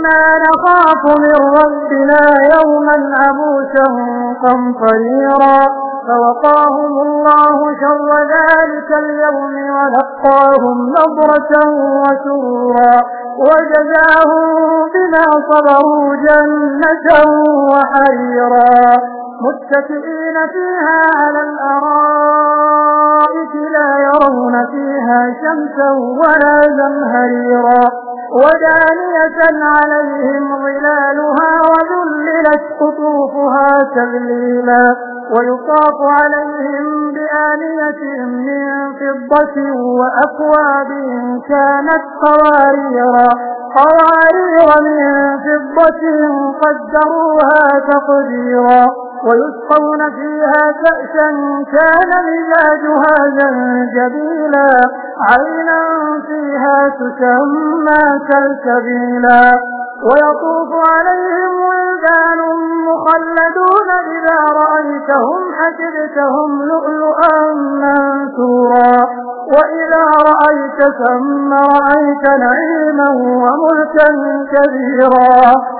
إنا نخاف من ربنا يوما عبوسا قمطريرا. فوقاهم الله شر ذلك اليوم ولقاهم نظرة وسرورا. وجزاهم بما صبروا جنة وحريرا. متكئين فيها على الأرائك لا يرون فيها شمسا ولا زمهريرا. ودانية عليهم ظلالها وذللت قطوفها تذليلا ويطاف عليهم بآلية من فضة وأكواب كانت قواريرا قوارير من فضة قدروها تقديرا. ويسقون فيها كأسا كان مزاجها زنجبيلا عينا فيها تسمى كالكبيلا. ويطوف عليهم ولدان مخلدون إذا رأيتهم حسبتهم لؤلؤا منثورا. وإذا رأيت ثم رأيت نعيما وملكا كبيرا.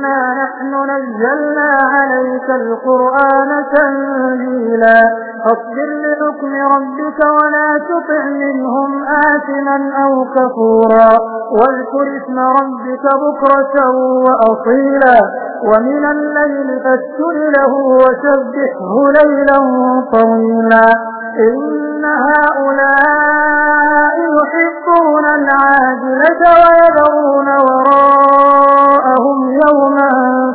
إنا نحن نزلنا عليك القرآن تنزيلا فاصبر لحكم ربك ولا تطع منهم آثما أو كفورا واذكر اسم ربك بكرة وأصيلا ومن الليل فاسكر له وسبحه ليلا طويلا إن هؤلاء يحبون العاجلة ويذرون وراءهم